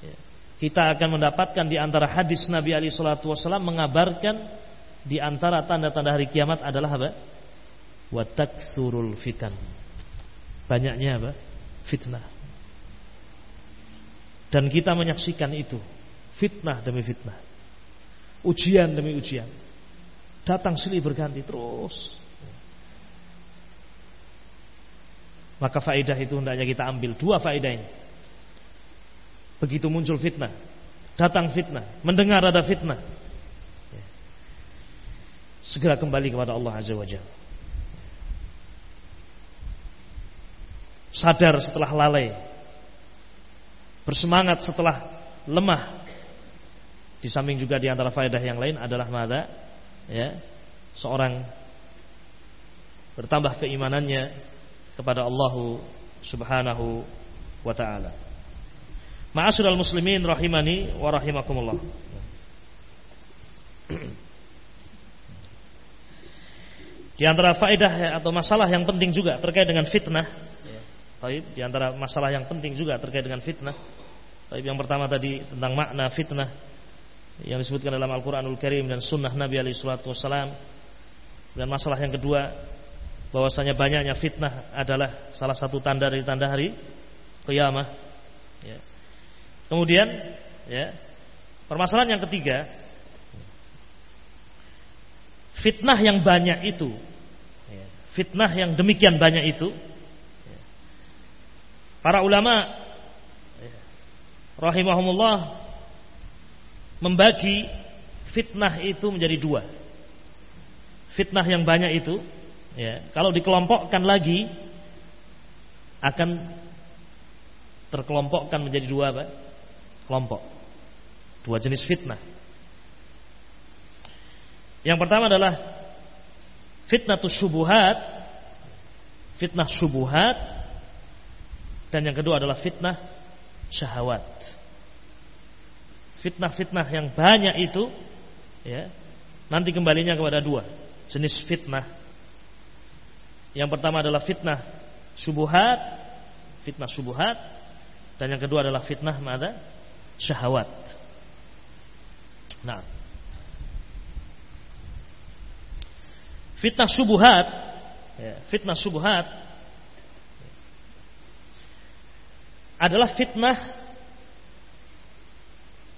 ya, kita akan mendapatkan di antara hadis Nabi Ali Shallallahu Wasallam mengabarkan di antara tanda-tanda hari kiamat adalah apa? Watak surul fitan. Banyaknya apa? Fitnah. Dan kita menyaksikan itu Fitnah demi fitnah Ujian demi ujian Datang silih berganti terus Maka faedah itu hendaknya kita ambil. Dua faedah ini. Begitu muncul fitnah Datang fitnah Mendengar ada fitnah. Segera kembali kepada Allah Azza wa Jalla. Sadar setelah lalai. Bersemangat setelah lemah. Di samping juga di antara faedah yang lain adalah mada ya, seorang bertambah keimanannya kepada Allah Subhanahu wa taala. Ma'asyiral muslimin rahimani wa rahimakumullah. Di antara faedah atau masalah yang penting juga terkait dengan fitnah Baik, di antara masalah yang penting juga terkait dengan fitnah Tapi yang pertama tadi tentang makna fitnah yang disebutkan dalam Al-Qur'anul Karim dan sunnah Nabi alaihi salatu wasalam. Dan masalah yang kedua bahwasanya banyaknya fitnah adalah salah satu tanda dari tanda hari kiamat. Ya. Kemudian ya, permasalahan yang ketiga fitnah yang banyak itu ya, fitnah yang demikian banyak itu ya, para ulama ya, rahimahumullah membagi fitnah itu menjadi dua fitnah yang banyak itu ya, kalau dikelompokkan lagi akan terkelompokkan menjadi dua apa? kelompok dua jenis fitnah yang pertama adalah fitnah subuhat, fitnah subuhat, dan yang kedua adalah fitnah syahwat. Fitnah-fitnah yang banyak itu, ya, nanti kembalinya kepada dua jenis fitnah. Yang pertama adalah fitnah subuhat, fitnah subuhat, dan yang kedua adalah fitnah mana? Syahwat. Nah, Fitnah subuhat, ya, fitnah subuhat adalah fitnah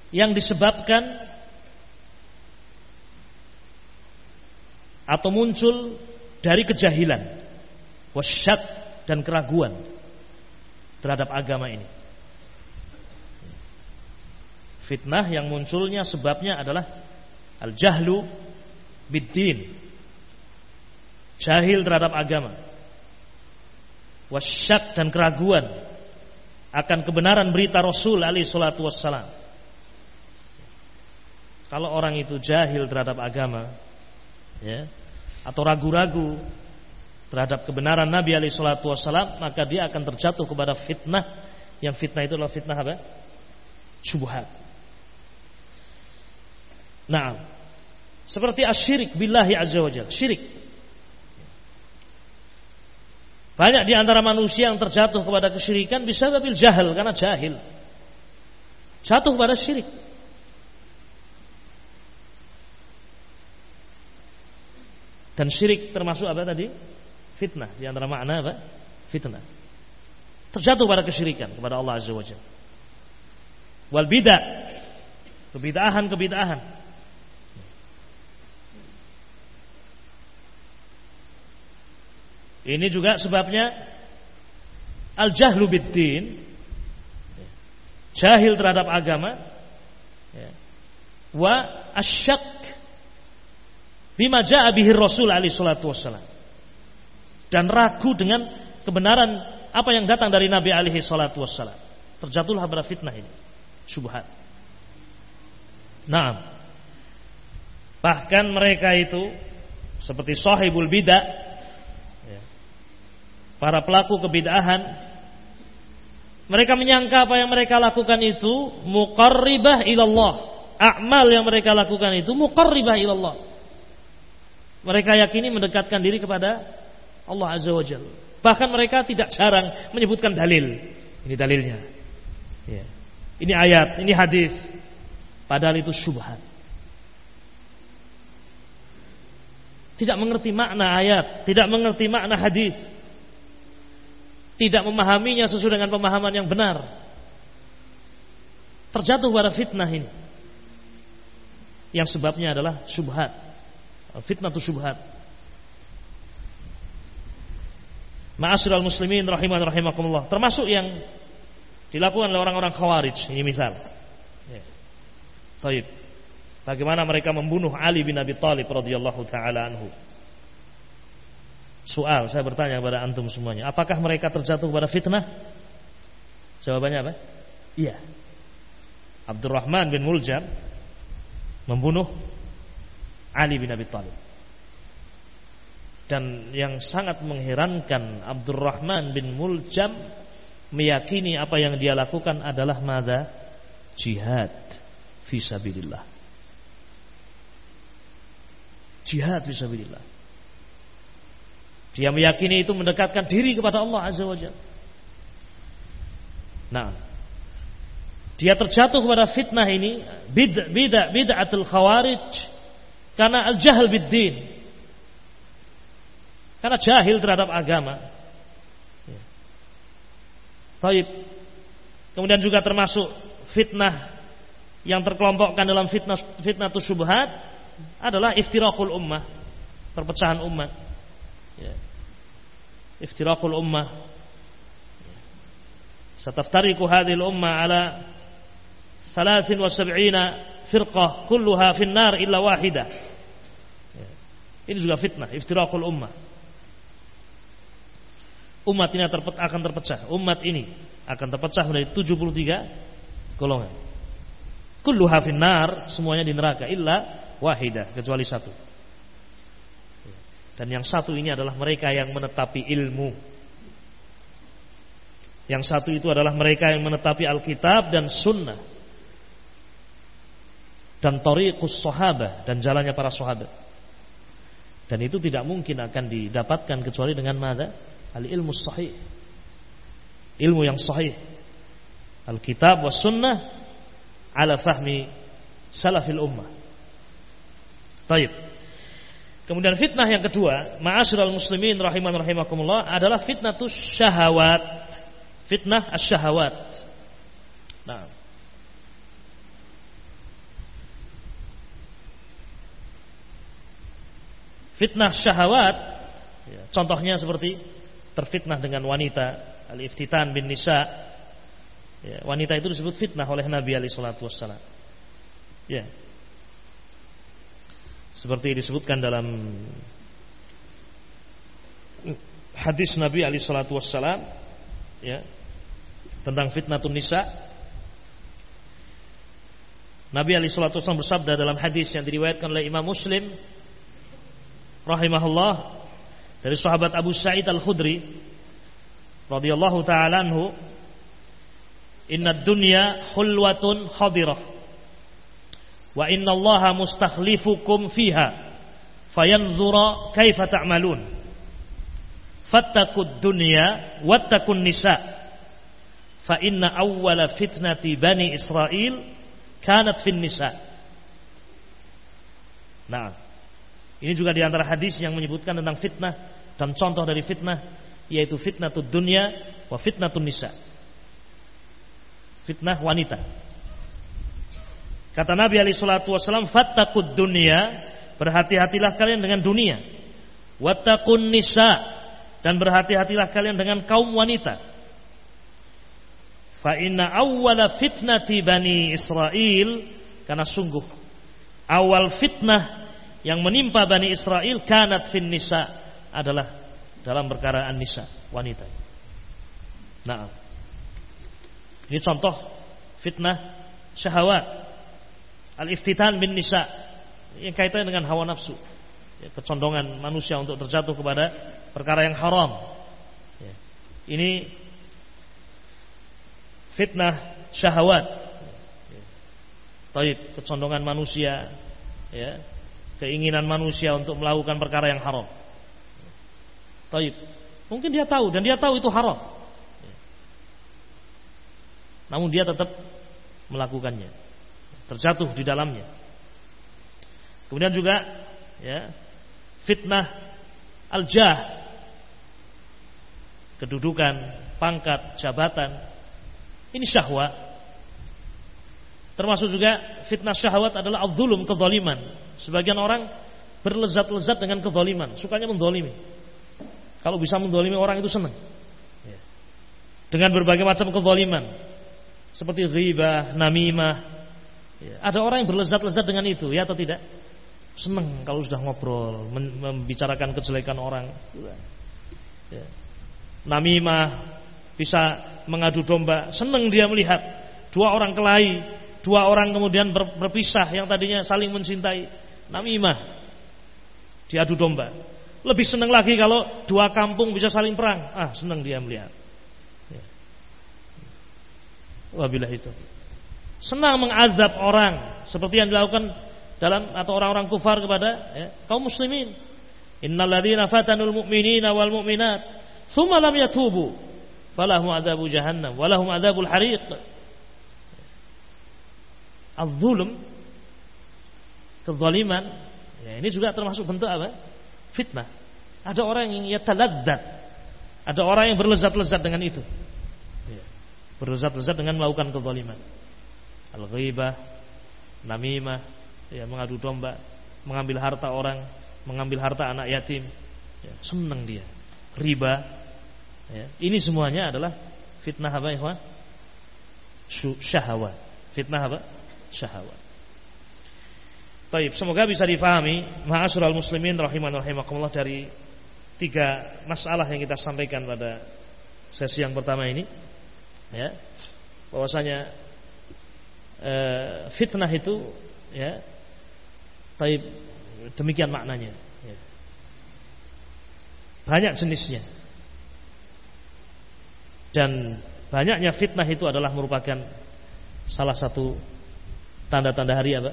yang disebabkan atau muncul dari kejahilan, wasyak dan keraguan terhadap agama ini. Fitnah yang munculnya sebabnya adalah al-jahlu bid-din, jahil terhadap agama, wasyak dan keraguan akan kebenaran berita Rasul alaihi salatu wassalam. Kalau orang itu jahil terhadap agama, ya, atau ragu-ragu terhadap kebenaran Nabi alaihi salatu wassalam, maka dia akan terjatuh kepada fitnah yang fitnah itu adalah fitnah apa? Syubhat. Nah, seperti asyirik billahi azza wajalla, syirik banyak di antara manusia yang terjatuh kepada kesyirikan bisa tapi jahil karena jahil. Jatuh kepada syirik. Dan syirik termasuk apa tadi? Fitnah. Di antara makna apa? Fitnah. Terjatuh pada kesyirikan kepada Allah Azza wa Jalla. Wal bidah. Kebidahan-kebidahan. Ini juga sebabnya al-jahlu biddin jahil terhadap agama wa asyak bima jaa bihi Rasul alaihi salatu wassalam dan ragu dengan kebenaran apa yang datang dari Nabi alaihi salatu wassalam. Terjatuhlah pada fitnah ini. Subhat nah bahkan mereka itu seperti sahibul bidah para pelaku kebidahan mereka menyangka apa yang mereka lakukan itu muqarribah ilallah. Amal yang mereka lakukan itu muqarribah ilallah. Mereka yakini mendekatkan diri kepada Allah Azza wa Jalla bahkan mereka tidak jarang menyebutkan dalil ini dalilnya ya. ini ayat ini hadis padahal itu syubhat tidak mengerti makna ayat tidak mengerti makna hadis tidak memahaminya sesuai dengan pemahaman yang benar. Terjatuh pada fitnah ini. Yang sebabnya adalah subhat. Fitnah itu subhat. Ma'asyiral muslimin rahiman rahimakumullah. Termasuk yang dilakukan oleh orang-orang khawarij. Ini misal. Ya. Bagaimana mereka membunuh Ali bin Abi Thalib radhiyallahu taala anhu. Soal saya bertanya kepada antum semuanya, apakah mereka terjatuh pada fitnah? Jawabannya apa? Iya. Abdurrahman bin Muljam membunuh Ali bin Abi Thalib. Dan yang sangat mengherankan Abdurrahman bin Muljam meyakini apa yang dia lakukan adalah mada jihad fisabilillah. Jihad fisabilillah. Dia meyakini itu mendekatkan diri kepada Allah Azza wa Jalla. Nah, Dia terjatuh kepada fitnah ini bid bid'ah bid'atul khawarij karena al-jahl bid-din. Karena jahil terhadap agama. Ya. Taib. Kemudian juga termasuk fitnah yang terkelompokkan dalam fitnah fitnah subhat adalah iftirakul ummah, perpecahan umat. Ya. Iftirakul ummah. Sataftariku hadhil ummah ala 73 firqah kulluha finnar illa wahidah. Ya. Ini juga fitnah, iftirakul ummah. Umat ini akan terpecah. Umat ini akan terpecah menjadi 73 golongan. Kulluha finnar, semuanya di neraka illa wahidah kecuali satu. Dan yang satu ini adalah mereka yang menetapi ilmu. Yang satu itu adalah mereka yang menetapi Alkitab dan Sunnah. Dan Tariqus Sahabah dan jalannya para sahabat. Dan itu tidak mungkin akan didapatkan kecuali dengan mada? Al-ilmu sahih. Ilmu yang sahih. Alkitab was sunnah ala fahmi salafil ummah. Taib. Kemudian fitnah yang kedua, ma'asyiral muslimin rahiman rahimakumullah adalah fitnatus syahawat. Fitnah asyahawat. Nah. Fitnah syahawat ya, contohnya seperti terfitnah dengan wanita, al-iftitan bin nisa. Ya, wanita itu disebut fitnah oleh Nabi alaihi salatu. Ya. Seperti disebutkan dalam hadis Nabi alaihi salatu ya tentang fitnatun nisa Nabi alaihi salatu bersabda dalam hadis yang diriwayatkan oleh Imam Muslim rahimahullah dari sahabat Abu Sa'id Al-Khudri radhiyallahu taala anhu Inna dunya khulwatun khadirah wa inna Allaha mustakhlifukum fiha fayanzura kaifa ta'malun fattaqud dunya wattaqun nisa fa inna awwala fitnati bani Israel kanat fin nisa Nah ini juga di antara hadis yang menyebutkan tentang fitnah dan contoh dari fitnah yaitu fitnah dunia wa fitnah nisa. Fitnah wanita. Kata Nabi alaihi wasallam, "Fattaqud dunya," berhati-hatilah kalian dengan dunia. Wattaqun nisa dan berhati-hatilah kalian dengan kaum wanita. Fa inna awwala fitnati bani Israel karena sungguh awal fitnah yang menimpa bani Israel kanat fin nisa adalah dalam perkara an-nisa, wanita. Nah, ini contoh fitnah syahwat. Al-iftitan bin nisa yang kaitannya dengan hawa nafsu. Ya, kecondongan manusia untuk terjatuh kepada perkara yang haram. Ya. Ini fitnah syahwat. Ya. Taib, kecondongan manusia, ya, keinginan manusia untuk melakukan perkara yang haram. Taib. Mungkin dia tahu dan dia tahu itu haram. Namun dia tetap melakukannya. Terjatuh di dalamnya. Kemudian juga ya, fitnah al-jah. Kedudukan, pangkat, jabatan. Ini syahwat. Termasuk juga fitnah syahwat adalah al-zulum, kezaliman. Sebagian orang berlezat-lezat dengan kezaliman, sukanya mendolimi. Kalau bisa mendolimi orang itu senang. Ya. Dengan berbagai macam kezaliman. Seperti ghibah, namimah. Ya. Ada orang yang berlezat-lezat dengan itu, ya atau tidak? Senang kalau sudah ngobrol, membicarakan kejelekan orang. Ya. Namimah, bisa mengadu domba. Senang dia melihat dua orang kelahi, dua orang kemudian berpisah yang tadinya saling mencintai. Namimah, diadu domba. Lebih senang lagi kalau dua kampung bisa saling perang. Ah, senang dia melihat. Ya. Wabilah itu. Senang mengazab orang seperti yang dilakukan dalam atau orang-orang kufar kepada ya, kaum muslimin. Innal ladzina fatanul mu'minina wal mu'minat tsumma lam yatubu falahum adzabu jahannam walahum adzabul hariq. Al-zulm kezaliman ya ini juga termasuk bentuk apa? Fitnah. Ada orang yang yataladzat ada orang yang berlezat-lezat dengan itu. Ya. berlezat-lezat dengan melakukan kezaliman. Al-ghibah namimah ya mengadu domba mengambil harta orang mengambil harta anak yatim. Ya, senang dia. Riba. Ya. ini semuanya adalah fitnah apa ya syahwat. Fitnah apa syahwat Taib, semoga bisa difahami ma'asyiral muslimin rahiman rahimakumullah dari tiga masalah yang kita sampaikan pada sesi yang pertama ini. Ya. Bahwasanya e, fitnah itu ya taib demikian maknanya. Ya. Banyak jenisnya. Dan banyaknya fitnah itu adalah merupakan salah satu tanda-tanda hari apa?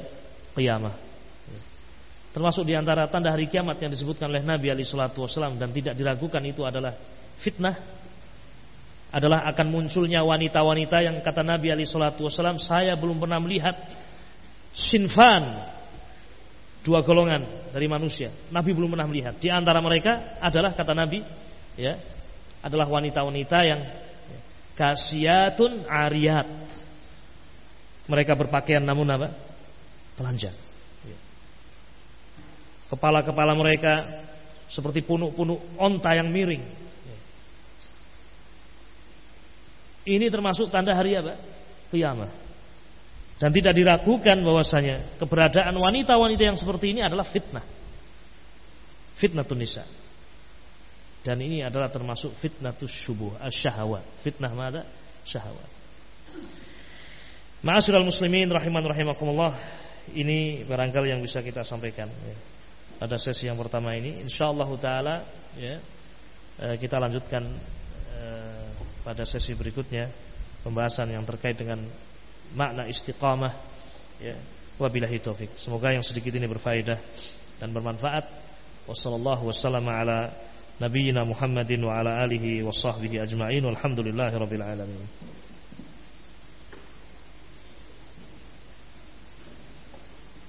Kiamat. Termasuk di antara tanda hari kiamat yang disebutkan oleh Nabi Ali Shallallahu Wasallam dan tidak diragukan itu adalah fitnah adalah akan munculnya wanita-wanita yang kata Nabi Ali Shallallahu Wasallam saya belum pernah melihat sinfan dua golongan dari manusia. Nabi belum pernah melihat. Di antara mereka adalah kata Nabi ya adalah wanita-wanita yang kasiatun ariyat. Mereka berpakaian namun apa? Telanjang kepala-kepala mereka seperti punuk-punuk onta yang miring. Ini termasuk tanda hari apa? Kiamat. Dan tidak diragukan bahwasanya keberadaan wanita-wanita yang seperti ini adalah fitnah. Fitnah tunisa. Dan ini adalah termasuk fitnah subuh, syahwat. Fitnah mana? Syahwat. Ma'asyiral muslimin rahiman rahimakumullah. Ini barangkali yang bisa kita sampaikan. Ya. Pada sesi yang pertama ini insyaallah taala ya eh, kita lanjutkan eh, pada sesi berikutnya pembahasan yang terkait dengan makna istiqamah ya. Wabillahi taufik semoga yang sedikit ini berfaedah dan bermanfaat. Wassallallahu wasallam ala nabiyyina Muhammadin wa ala alihi wa sahbihi ajma'in. Walhamdulillahi rabbil alamin